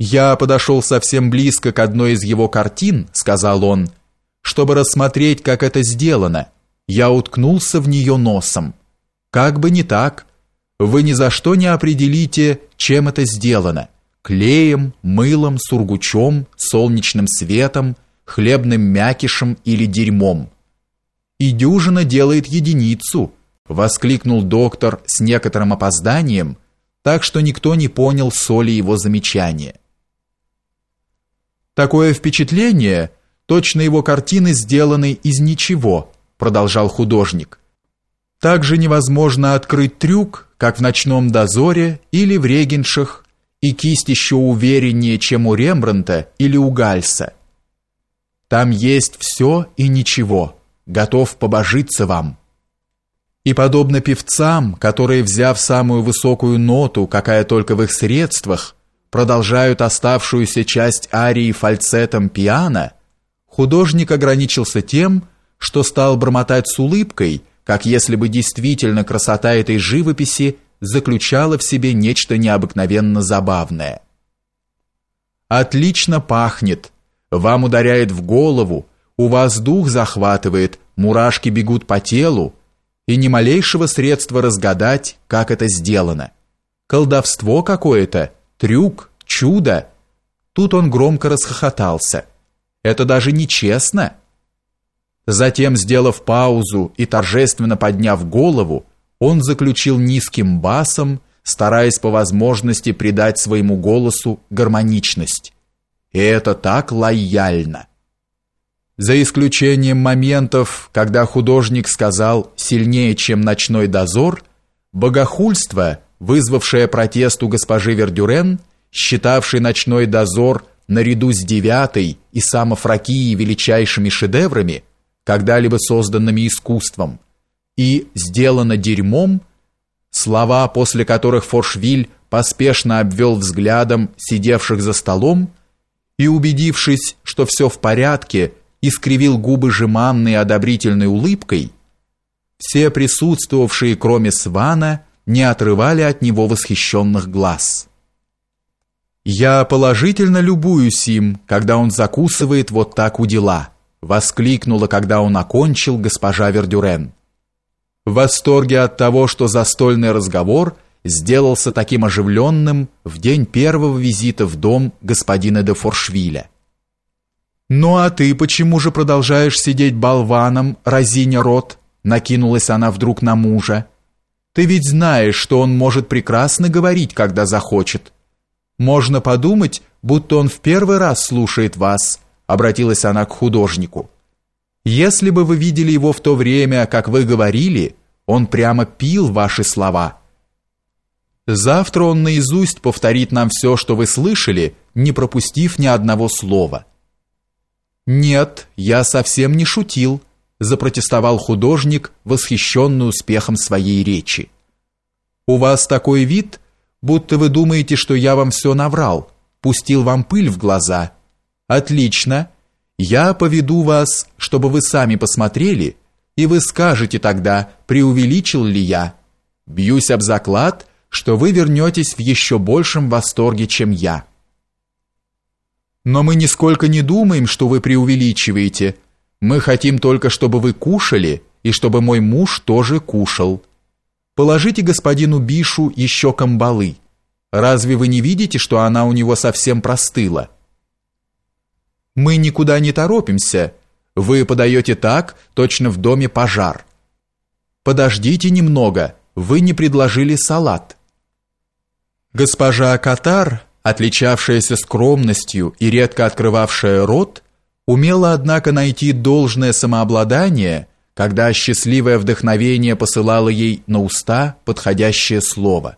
Я подошел совсем близко к одной из его картин, сказал он, чтобы рассмотреть, как это сделано. Я уткнулся в нее носом. Как бы не так, вы ни за что не определите, чем это сделано: клеем, мылом, сургучом, солнечным светом, хлебным мякишем или дерьмом. И дюжина делает единицу, воскликнул доктор с некоторым опозданием, так что никто не понял соли его замечания. Такое впечатление, точно его картины сделаны из ничего, продолжал художник. Также невозможно открыть трюк, как в ночном дозоре или в регеншах, и кисть еще увереннее, чем у Рембрандта или у Гальса. Там есть все и ничего. Готов побожиться вам. И подобно певцам, которые, взяв самую высокую ноту, какая только в их средствах, продолжают оставшуюся часть арии фальцетом пиано, художник ограничился тем, что стал бормотать с улыбкой, как если бы действительно красота этой живописи заключала в себе нечто необыкновенно забавное. Отлично пахнет, вам ударяет в голову, у вас дух захватывает, мурашки бегут по телу, и ни малейшего средства разгадать, как это сделано. Колдовство какое-то, трюк, чудо. Тут он громко расхохотался. Это даже нечестно. Затем, сделав паузу и торжественно подняв голову, он заключил низким басом, стараясь по возможности придать своему голосу гармоничность. И это так лояльно. За исключением моментов, когда художник сказал «сильнее, чем ночной дозор», богохульство – вызвавшая протест у госпожи Вердюрен, считавшей ночной дозор наряду с девятой и самофракией величайшими шедеврами, когда-либо созданными искусством, и сделано дерьмом, слова, после которых Форшвиль поспешно обвел взглядом сидевших за столом и, убедившись, что все в порядке, искривил губы жеманной одобрительной улыбкой, все присутствовавшие, кроме Свана, не отрывали от него восхищенных глаз. «Я положительно любуюсь им, когда он закусывает вот так у дела», воскликнула, когда он окончил госпожа Вердюрен. В восторге от того, что застольный разговор сделался таким оживленным в день первого визита в дом господина де Форшвиля. «Ну а ты почему же продолжаешь сидеть болваном, разиня рот?» накинулась она вдруг на мужа. Ты ведь знаешь, что он может прекрасно говорить, когда захочет. Можно подумать, будто он в первый раз слушает вас, обратилась она к художнику. Если бы вы видели его в то время, как вы говорили, он прямо пил ваши слова. Завтра он наизусть повторит нам все, что вы слышали, не пропустив ни одного слова. Нет, я совсем не шутил запротестовал художник, восхищенный успехом своей речи. У вас такой вид, будто вы думаете, что я вам все наврал, пустил вам пыль в глаза. Отлично. Я поведу вас, чтобы вы сами посмотрели, и вы скажете тогда, преувеличил ли я. Бьюсь об заклад, что вы вернетесь в еще большем восторге, чем я. Но мы нисколько не думаем, что вы преувеличиваете, мы хотим только, чтобы вы кушали и чтобы мой муж тоже кушал. Положите господину Бишу еще камбалы. Разве вы не видите, что она у него совсем простыла? Мы никуда не торопимся. Вы подаете так, точно в доме пожар. Подождите немного, вы не предложили салат. Госпожа Катар, отличавшаяся скромностью и редко открывавшая рот, умела, однако, найти должное самообладание, когда счастливое вдохновение посылало ей на уста подходящее слово.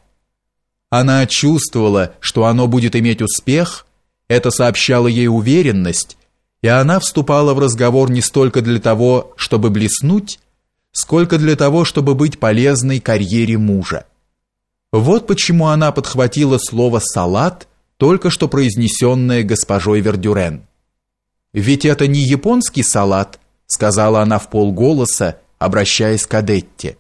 Она чувствовала, что оно будет иметь успех, это сообщало ей уверенность, и она вступала в разговор не столько для того, чтобы блеснуть, сколько для того, чтобы быть полезной карьере мужа. Вот почему она подхватила слово «салат», только что произнесенное госпожой Вердюрен. Ведь это не японский салат, сказала она в полголоса, обращаясь к Адетте.